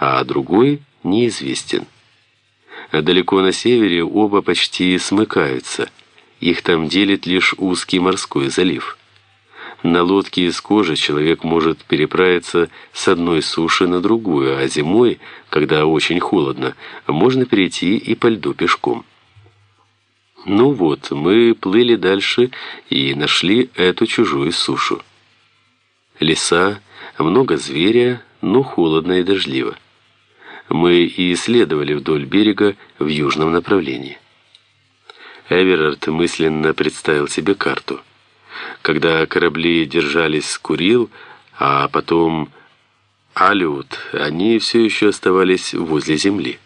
а другой неизвестен. Далеко на севере оба почти смыкаются. Их там делит лишь узкий морской залив. На лодке из кожи человек может переправиться с одной суши на другую, а зимой, когда очень холодно, можно перейти и по льду пешком. Ну вот, мы плыли дальше и нашли эту чужую сушу. Леса, много зверя, но холодно и дождливо. Мы и исследовали вдоль берега в южном направлении. Эверард мысленно представил себе карту. Когда корабли держались Курил, а потом Алиут, они все еще оставались возле земли.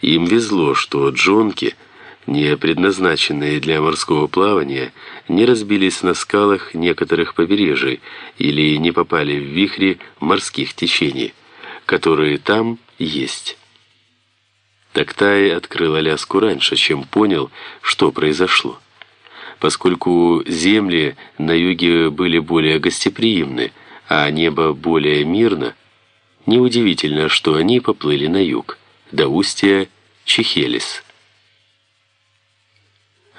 Им везло, что джонки – не предназначенные для морского плавания, не разбились на скалах некоторых побережий или не попали в вихри морских течений, которые там есть. Тактай открыл Аляску раньше, чем понял, что произошло. Поскольку земли на юге были более гостеприимны, а небо более мирно, неудивительно, что они поплыли на юг, до устья Чехелис.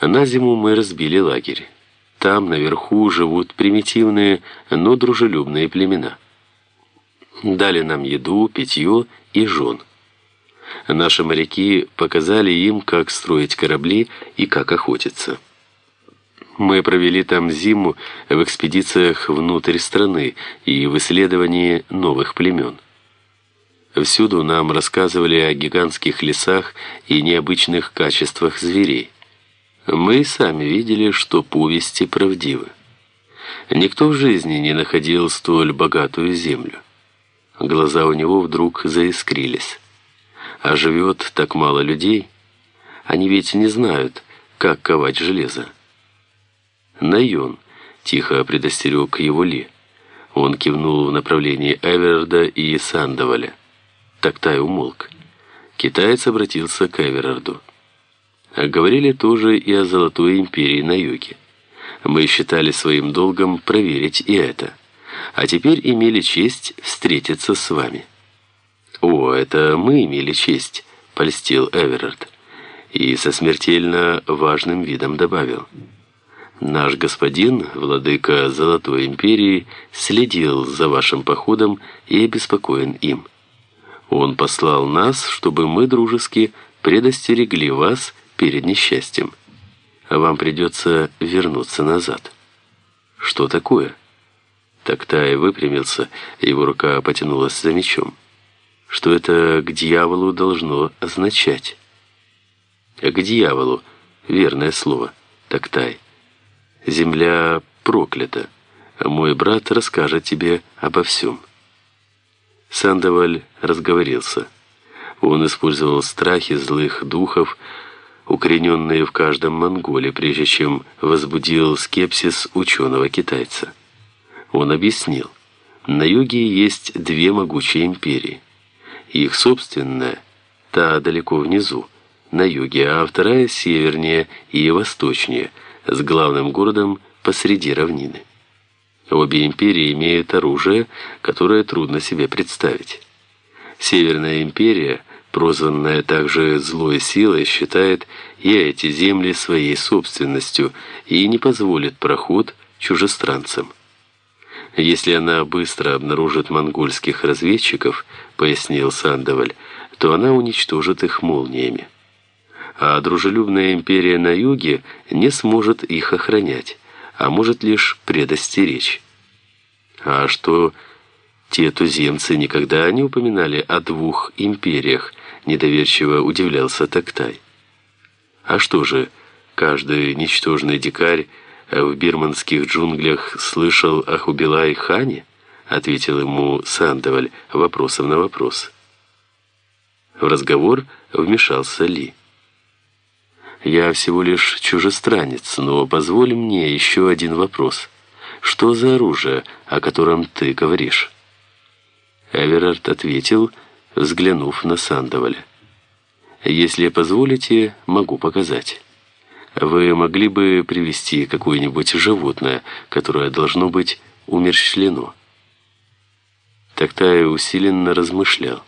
На зиму мы разбили лагерь. Там, наверху, живут примитивные, но дружелюбные племена. Дали нам еду, питье и жен. Наши моряки показали им, как строить корабли и как охотиться. Мы провели там зиму в экспедициях внутрь страны и в исследовании новых племен. Всюду нам рассказывали о гигантских лесах и необычных качествах зверей. Мы сами видели, что повести правдивы. Никто в жизни не находил столь богатую землю. Глаза у него вдруг заискрились. А живет так мало людей. Они ведь не знают, как ковать железо. Найон тихо предостерег его Ли. Он кивнул в направлении Эверарда и Сандоваля. Тактай умолк. Китаец обратился к Эверарду. Говорили тоже и о Золотой империи на юге. Мы считали своим долгом проверить и это. А теперь имели честь встретиться с вами. «О, это мы имели честь», — польстил Эверард. И со смертельно важным видом добавил. «Наш господин, владыка Золотой империи, следил за вашим походом и обеспокоен им. Он послал нас, чтобы мы дружески предостерегли вас перед несчастьем. Вам придется вернуться назад. Что такое? Тактай выпрямился, его рука потянулась за мечом. Что это к дьяволу должно означать? К дьяволу, верное слово, Тактай. Земля проклята. Мой брат расскажет тебе обо всем. Сандоваль разговорился. Он использовал страхи злых духов, укорененные в каждом монголе, прежде чем возбудил скепсис ученого-китайца. Он объяснил, на юге есть две могучие империи. Их собственная, та далеко внизу, на юге, а вторая севернее и восточнее, с главным городом посреди равнины. Обе империи имеют оружие, которое трудно себе представить. Северная империя – прозванная также злой силой, считает и эти земли своей собственностью и не позволит проход чужестранцам. Если она быстро обнаружит монгольских разведчиков, пояснил Сандоваль, то она уничтожит их молниями. А дружелюбная империя на юге не сможет их охранять, а может лишь предостеречь. А что те туземцы никогда не упоминали о двух империях, недоверчиво удивлялся Тактай. А что же, каждый ничтожный дикарь в бирманских джунглях слышал о Хубилай-хане? Ответил ему Сандоваль вопросом на вопрос. В разговор вмешался Ли. «Я всего лишь чужестранец, но позволь мне еще один вопрос. Что за оружие, о котором ты говоришь?» Эверард ответил, взглянув на Сандоваля. «Если позволите, могу показать. Вы могли бы привести какое-нибудь животное, которое должно быть умерщвлено?» Тактай усиленно размышлял.